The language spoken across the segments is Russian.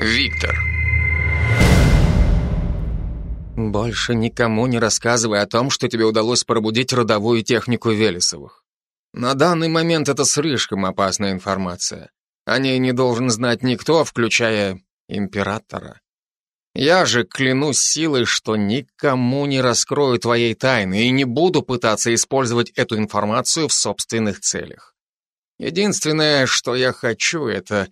Виктор. Больше никому не рассказывай о том, что тебе удалось пробудить родовую технику Велесовых. На данный момент это слишком опасная информация. О ней не должен знать никто, включая императора. Я же клянусь силой, что никому не раскрою твоей тайны и не буду пытаться использовать эту информацию в собственных целях. Единственное, что я хочу, это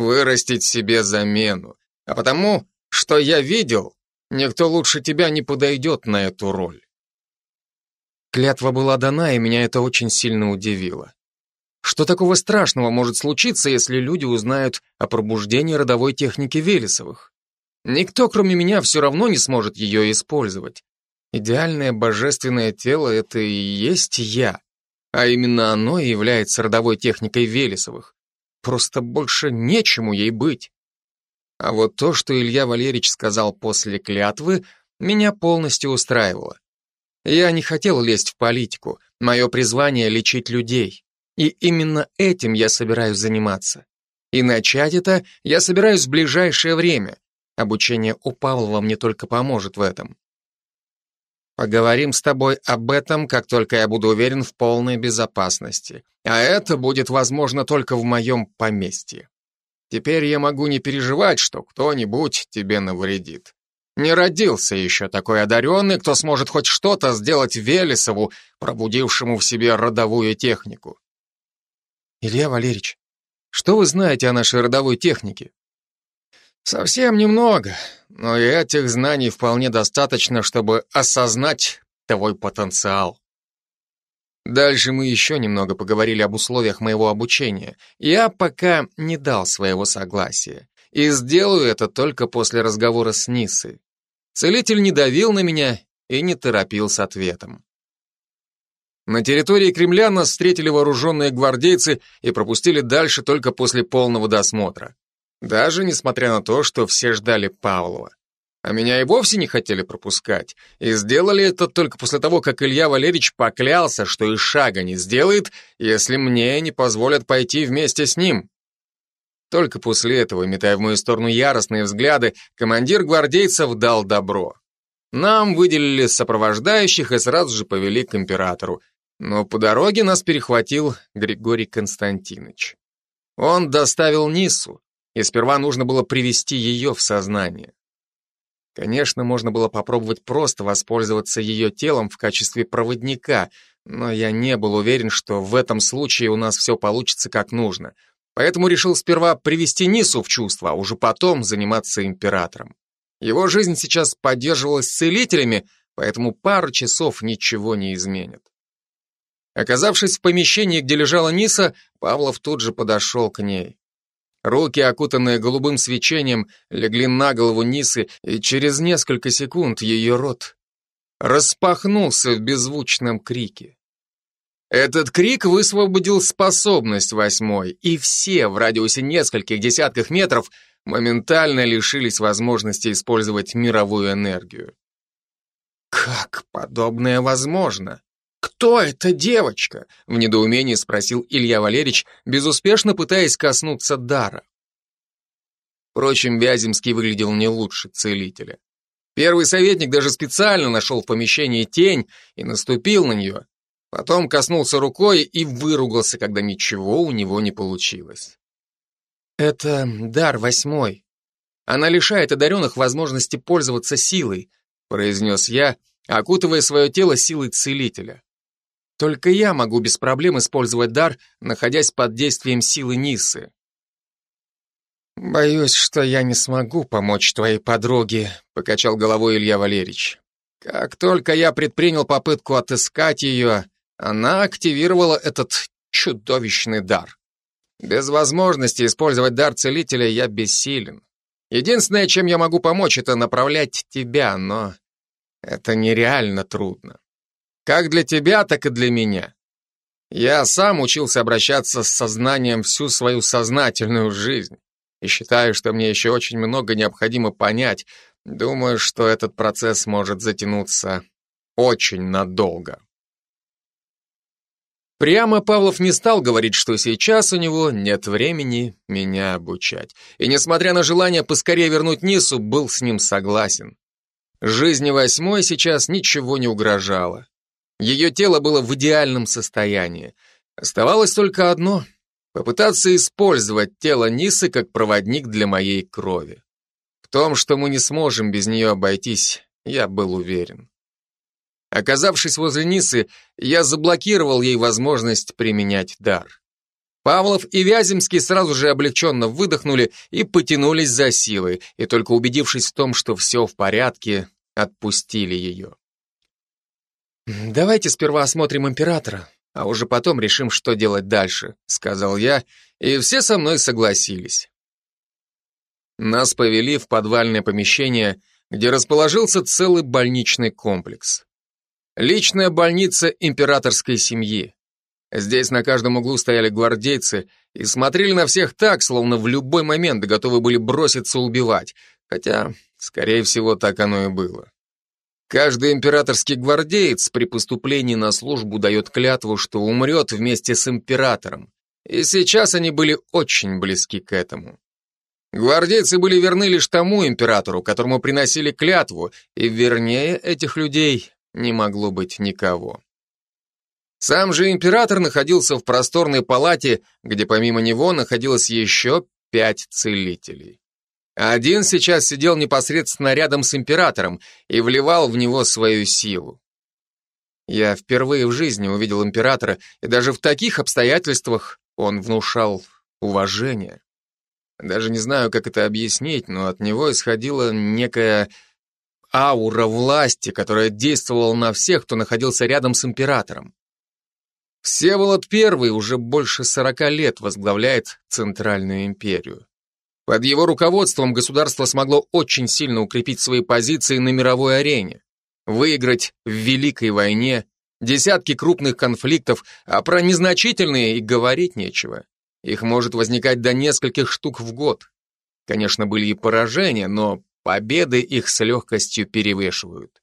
вырастить себе замену. А потому, что я видел, никто лучше тебя не подойдет на эту роль. Клятва была дана, и меня это очень сильно удивило. Что такого страшного может случиться, если люди узнают о пробуждении родовой техники Велесовых? Никто, кроме меня, все равно не сможет ее использовать. Идеальное божественное тело — это и есть я, а именно оно и является родовой техникой Велесовых. Просто больше нечему ей быть. А вот то, что Илья Валерьевич сказал после клятвы, меня полностью устраивало. Я не хотел лезть в политику, мое призвание — лечить людей. И именно этим я собираюсь заниматься. И начать это я собираюсь в ближайшее время. Обучение у Павлова мне только поможет в этом. Поговорим с тобой об этом, как только я буду уверен в полной безопасности. А это будет возможно только в моем поместье. Теперь я могу не переживать, что кто-нибудь тебе навредит. Не родился еще такой одаренный, кто сможет хоть что-то сделать Велесову, пробудившему в себе родовую технику. Илья Валерьевич, что вы знаете о нашей родовой технике? Совсем немного, но и этих знаний вполне достаточно, чтобы осознать твой потенциал. Дальше мы еще немного поговорили об условиях моего обучения. Я пока не дал своего согласия. И сделаю это только после разговора с Нисой. Целитель не давил на меня и не торопил с ответом. На территории Кремля нас встретили вооруженные гвардейцы и пропустили дальше только после полного досмотра. Даже несмотря на то, что все ждали Павлова. А меня и вовсе не хотели пропускать. И сделали это только после того, как Илья Валерьевич поклялся, что и шага не сделает, если мне не позволят пойти вместе с ним. Только после этого, метая в мою сторону яростные взгляды, командир гвардейцев дал добро. Нам выделили сопровождающих и сразу же повели к императору. Но по дороге нас перехватил Григорий Константинович. Он доставил Нису, и сперва нужно было привести ее в сознание. Конечно, можно было попробовать просто воспользоваться ее телом в качестве проводника, но я не был уверен, что в этом случае у нас все получится как нужно. Поэтому решил сперва привести Нису в чувство, а уже потом заниматься императором. Его жизнь сейчас поддерживалась целителями, поэтому пару часов ничего не изменит. Оказавшись в помещении, где лежала Ниса, Павлов тут же подошел к ней. Руки, окутанные голубым свечением, легли на голову Нисы, и через несколько секунд ее рот распахнулся в беззвучном крике. Этот крик высвободил способность восьмой, и все в радиусе нескольких десятков метров моментально лишились возможности использовать мировую энергию. Как подобное возможно? «Кто эта девочка?» — в недоумении спросил Илья Валерьевич, безуспешно пытаясь коснуться дара. Впрочем, Вяземский выглядел не лучше целителя. Первый советник даже специально нашел в помещении тень и наступил на нее. Потом коснулся рукой и выругался, когда ничего у него не получилось. «Это дар восьмой. Она лишает одаренных возможности пользоваться силой», произнес я, окутывая свое тело силой целителя. Только я могу без проблем использовать дар, находясь под действием силы Нисы. «Боюсь, что я не смогу помочь твоей подруге», — покачал головой Илья Валерьевич. «Как только я предпринял попытку отыскать ее, она активировала этот чудовищный дар. Без возможности использовать дар целителя я бессилен. Единственное, чем я могу помочь, это направлять тебя, но это нереально трудно. Как для тебя, так и для меня. Я сам учился обращаться с сознанием всю свою сознательную жизнь и считаю, что мне еще очень много необходимо понять. Думаю, что этот процесс может затянуться очень надолго. Прямо Павлов не стал говорить, что сейчас у него нет времени меня обучать. И несмотря на желание поскорее вернуть Нису, был с ним согласен. Жизни восьмой сейчас ничего не угрожало. Ее тело было в идеальном состоянии. Оставалось только одно — попытаться использовать тело Нисы как проводник для моей крови. В том, что мы не сможем без нее обойтись, я был уверен. Оказавшись возле Нисы, я заблокировал ей возможность применять дар. Павлов и Вяземский сразу же облегченно выдохнули и потянулись за силой, и только убедившись в том, что все в порядке, отпустили ее. «Давайте сперва осмотрим императора, а уже потом решим, что делать дальше», сказал я, и все со мной согласились. Нас повели в подвальное помещение, где расположился целый больничный комплекс. Личная больница императорской семьи. Здесь на каждом углу стояли гвардейцы и смотрели на всех так, словно в любой момент готовы были броситься убивать, хотя, скорее всего, так оно и было. Каждый императорский гвардеец при поступлении на службу дает клятву, что умрет вместе с императором, и сейчас они были очень близки к этому. Гвардейцы были верны лишь тому императору, которому приносили клятву, и вернее этих людей не могло быть никого. Сам же император находился в просторной палате, где помимо него находилось еще пять целителей. Один сейчас сидел непосредственно рядом с императором и вливал в него свою силу. Я впервые в жизни увидел императора, и даже в таких обстоятельствах он внушал уважение. Даже не знаю, как это объяснить, но от него исходила некая аура власти, которая действовала на всех, кто находился рядом с императором. Всеволод I уже больше сорока лет возглавляет Центральную империю. Под его руководством государство смогло очень сильно укрепить свои позиции на мировой арене, выиграть в Великой войне, десятки крупных конфликтов, а про незначительные и говорить нечего. Их может возникать до нескольких штук в год. Конечно, были и поражения, но Победы их с легкостью перевешивают.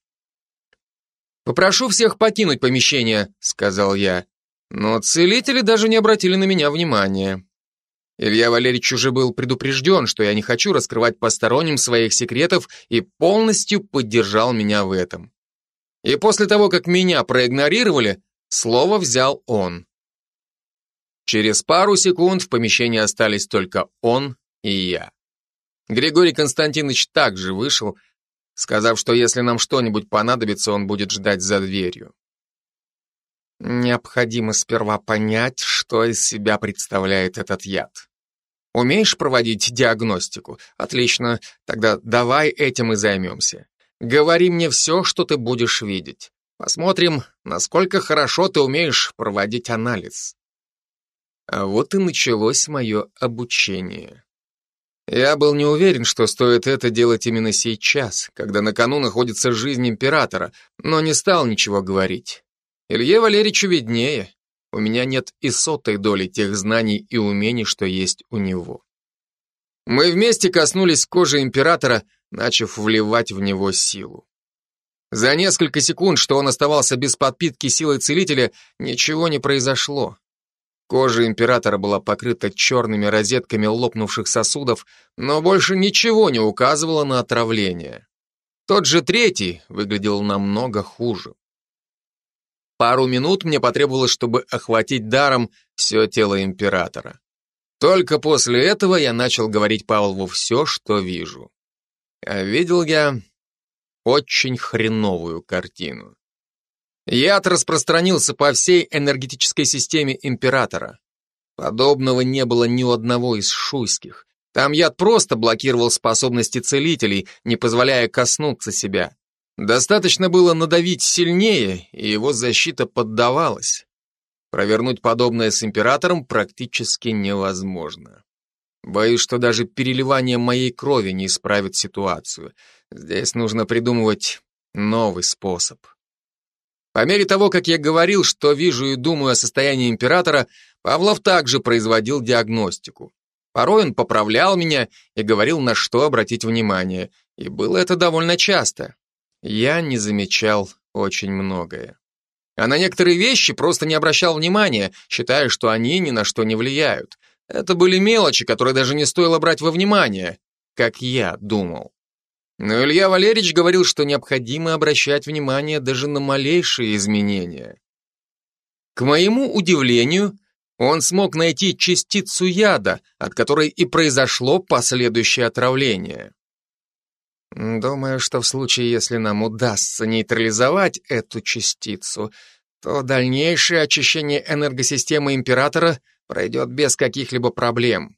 «Попрошу всех покинуть помещение», — сказал я. Но целители даже не обратили на меня внимания. Илья Валерьевич уже был предупрежден, что я не хочу раскрывать посторонним своих секретов и полностью поддержал меня в этом. И после того, как меня проигнорировали, слово взял он. Через пару секунд в помещении остались только он и я. Григорий Константинович также вышел, сказав, что если нам что-нибудь понадобится, он будет ждать за дверью. Необходимо сперва понять, что из себя представляет этот яд. Умеешь проводить диагностику? Отлично, тогда давай этим и займемся. Говори мне все, что ты будешь видеть. Посмотрим, насколько хорошо ты умеешь проводить анализ. А вот и началось мое обучение. Я был не уверен, что стоит это делать именно сейчас, когда на кону находится жизнь императора, но не стал ничего говорить. Илье Валерьевичу виднее. У меня нет и сотой доли тех знаний и умений, что есть у него. Мы вместе коснулись кожи императора, начав вливать в него силу. За несколько секунд, что он оставался без подпитки силой целителя, ничего не произошло. Кожа императора была покрыта черными розетками лопнувших сосудов, но больше ничего не указывало на отравление. Тот же третий выглядел намного хуже. Пару минут мне потребовалось, чтобы охватить даром все тело императора. Только после этого я начал говорить Павлову все, что вижу. А видел я очень хреновую картину. Яд распространился по всей энергетической системе императора. Подобного не было ни у одного из шуйских. Там яд просто блокировал способности целителей, не позволяя коснуться себя. Достаточно было надавить сильнее, и его защита поддавалась. Провернуть подобное с императором практически невозможно. Боюсь, что даже переливание моей крови не исправит ситуацию. Здесь нужно придумывать новый способ. По мере того, как я говорил, что вижу и думаю о состоянии императора, Павлов также производил диагностику. Порой он поправлял меня и говорил, на что обратить внимание, и было это довольно часто. Я не замечал очень многое. а на некоторые вещи просто не обращал внимания, считая, что они ни на что не влияют. Это были мелочи, которые даже не стоило брать во внимание, как я думал. Но Илья Валерьевич говорил, что необходимо обращать внимание даже на малейшие изменения. К моему удивлению, он смог найти частицу яда, от которой и произошло последующее отравление. Думаю, что в случае, если нам удастся нейтрализовать эту частицу, то дальнейшее очищение энергосистемы Императора пройдет без каких-либо проблем.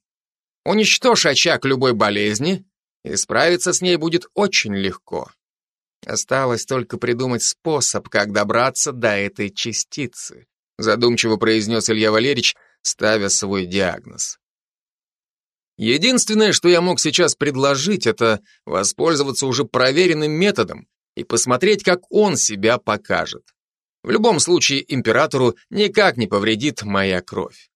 Уничтожь очаг любой болезни, и справиться с ней будет очень легко. Осталось только придумать способ, как добраться до этой частицы, задумчиво произнес Илья Валерьевич, ставя свой диагноз. Единственное, что я мог сейчас предложить, это воспользоваться уже проверенным методом и посмотреть, как он себя покажет. В любом случае, императору никак не повредит моя кровь.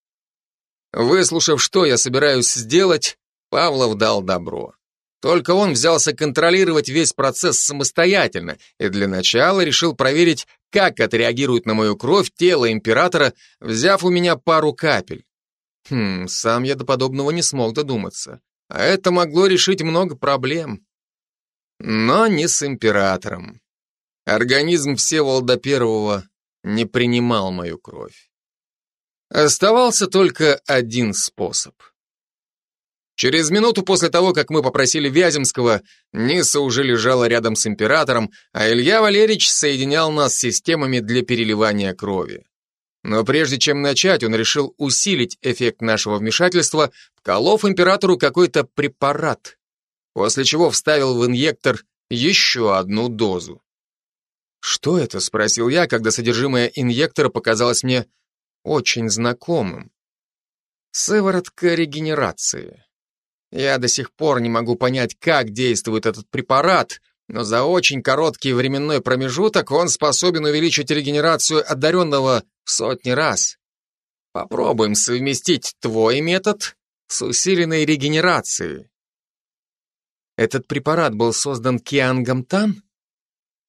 Выслушав, что я собираюсь сделать, Павлов дал добро. Только он взялся контролировать весь процесс самостоятельно и для начала решил проверить, как отреагирует на мою кровь тело императора, взяв у меня пару капель. Хм, сам я до подобного не смог додуматься. А это могло решить много проблем. Но не с императором. Организм Всеволода Первого не принимал мою кровь. Оставался только один способ. Через минуту после того, как мы попросили Вяземского, Ниса уже лежала рядом с императором, а Илья Валерьевич соединял нас с системами для переливания крови. Но прежде чем начать, он решил усилить эффект нашего вмешательства, вколов императору какой-то препарат, после чего вставил в инъектор еще одну дозу. «Что это?» — спросил я, когда содержимое инъектора показалось мне очень знакомым. Сыворотка регенерации. Я до сих пор не могу понять, как действует этот препарат, но за очень короткий временной промежуток он способен увеличить регенерацию одаренного в сотни раз. Попробуем совместить твой метод с усиленной регенерацией. Этот препарат был создан Киангом Тан?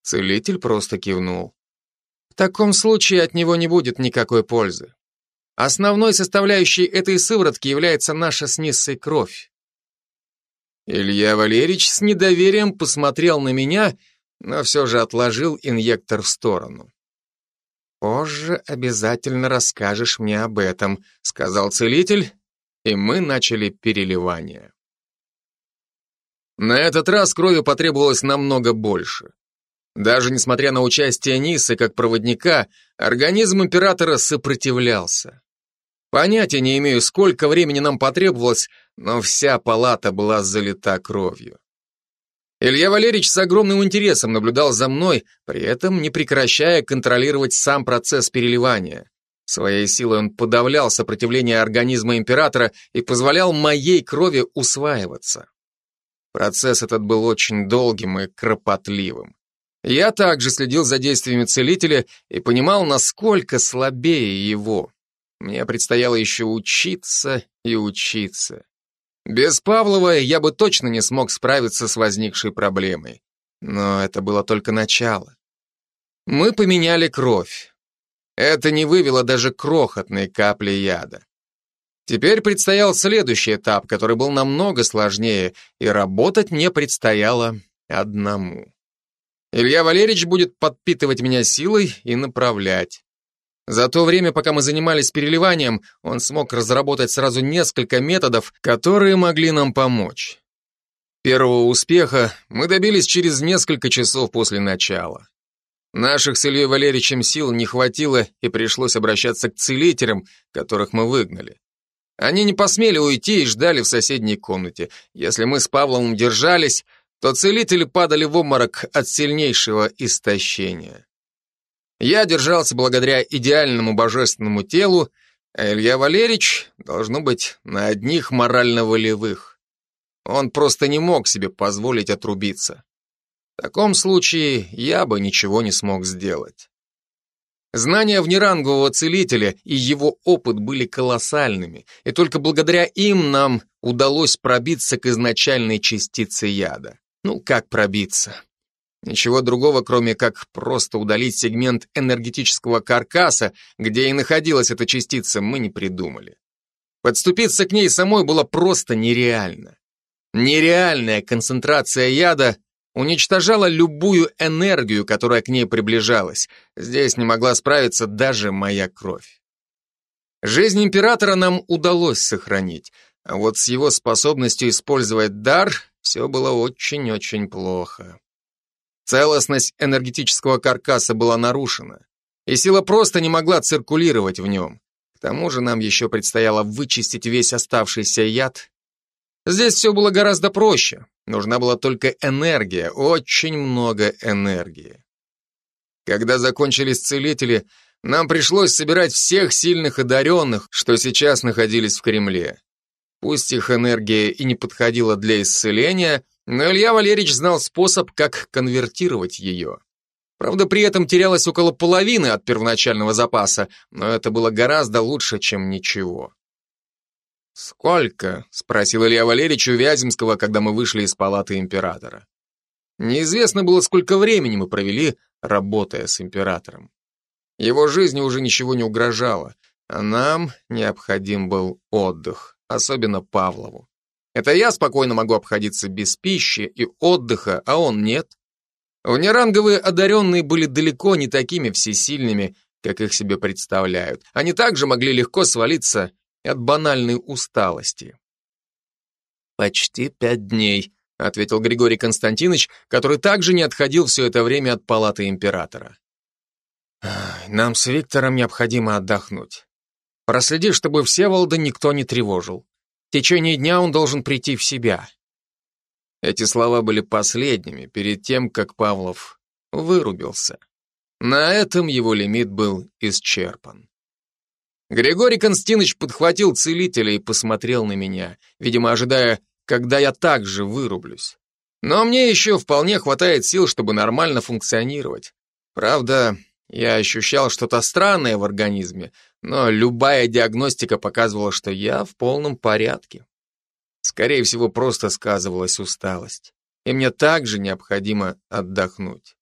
Целитель просто кивнул. В таком случае от него не будет никакой пользы. Основной составляющей этой сыворотки является наша с Ниссой кровь. Илья Валерьевич с недоверием посмотрел на меня, но все же отложил инъектор в сторону. «Позже обязательно расскажешь мне об этом», — сказал целитель, и мы начали переливание. На этот раз крови потребовалось намного больше. Даже несмотря на участие Нисы как проводника, организм императора сопротивлялся. Понятия не имею, сколько времени нам потребовалось, но вся палата была залита кровью. Илья Валерьевич с огромным интересом наблюдал за мной, при этом не прекращая контролировать сам процесс переливания. Своей силой он подавлял сопротивление организма императора и позволял моей крови усваиваться. Процесс этот был очень долгим и кропотливым. Я также следил за действиями целителя и понимал, насколько слабее его. Мне предстояло еще учиться и учиться. Без Павлова я бы точно не смог справиться с возникшей проблемой. Но это было только начало. Мы поменяли кровь. Это не вывело даже крохотной капли яда. Теперь предстоял следующий этап, который был намного сложнее, и работать мне предстояло одному. Илья Валерьевич будет подпитывать меня силой и направлять. За то время, пока мы занимались переливанием, он смог разработать сразу несколько методов, которые могли нам помочь. Первого успеха мы добились через несколько часов после начала. Наших с Ильей Валерьевичем сил не хватило и пришлось обращаться к целителям, которых мы выгнали. Они не посмели уйти и ждали в соседней комнате. Если мы с Павлом держались, то целители падали в обморок от сильнейшего истощения. Я держался благодаря идеальному божественному телу, а Илья Валерьевич, должно быть, на одних морально-волевых. Он просто не мог себе позволить отрубиться. В таком случае я бы ничего не смог сделать. Знания внерангового целителя и его опыт были колоссальными, и только благодаря им нам удалось пробиться к изначальной частице яда. Ну, как пробиться? Ничего другого, кроме как просто удалить сегмент энергетического каркаса, где и находилась эта частица, мы не придумали. Подступиться к ней самой было просто нереально. Нереальная концентрация яда уничтожала любую энергию, которая к ней приближалась. Здесь не могла справиться даже моя кровь. Жизнь императора нам удалось сохранить, а вот с его способностью использовать дар все было очень-очень плохо. Целостность энергетического каркаса была нарушена, и сила просто не могла циркулировать в нем. К тому же нам еще предстояло вычистить весь оставшийся яд. Здесь все было гораздо проще. Нужна была только энергия, очень много энергии. Когда закончились целители, нам пришлось собирать всех сильных одаренных, что сейчас находились в Кремле. Пусть их энергия и не подходила для исцеления, но Илья Валерьевич знал способ, как конвертировать ее. Правда, при этом терялось около половины от первоначального запаса, но это было гораздо лучше, чем ничего. «Сколько?» — спросил Илья Валерьевич у Вяземского, когда мы вышли из палаты императора. Неизвестно было, сколько времени мы провели, работая с императором. Его жизни уже ничего не угрожало, а нам необходим был отдых, особенно Павлову. Это я спокойно могу обходиться без пищи и отдыха, а он нет. Внеранговые одаренные были далеко не такими всесильными, как их себе представляют. Они также могли легко свалиться от банальной усталости. «Почти пять дней», — ответил Григорий Константинович, который также не отходил все это время от палаты императора. «Нам с Виктором необходимо отдохнуть. Проследи, чтобы Всеволода никто не тревожил. В течение дня он должен прийти в себя». Эти слова были последними, перед тем, как Павлов вырубился. На этом его лимит был исчерпан. Григорий Константинович подхватил целителя и посмотрел на меня, видимо, ожидая, когда я также вырублюсь. Но мне еще вполне хватает сил, чтобы нормально функционировать. Правда, я ощущал что-то странное в организме, но любая диагностика показывала, что я в полном порядке. Скорее всего, просто сказывалась усталость. И мне также необходимо отдохнуть.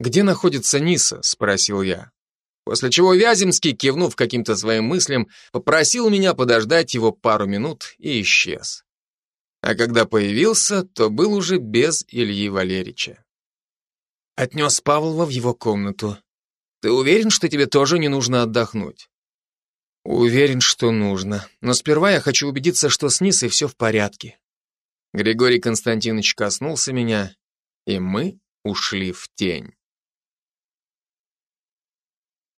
«Где находится Ниса?» — спросил я. После чего Вяземский, кивнув каким-то своим мыслям, попросил меня подождать его пару минут и исчез. А когда появился, то был уже без Ильи Валерьевича. Отнес Павлова в его комнату. Ты уверен, что тебе тоже не нужно отдохнуть? Уверен, что нужно. Но сперва я хочу убедиться, что с Нисой все в порядке. Григорий Константинович коснулся меня, и мы ушли в тень.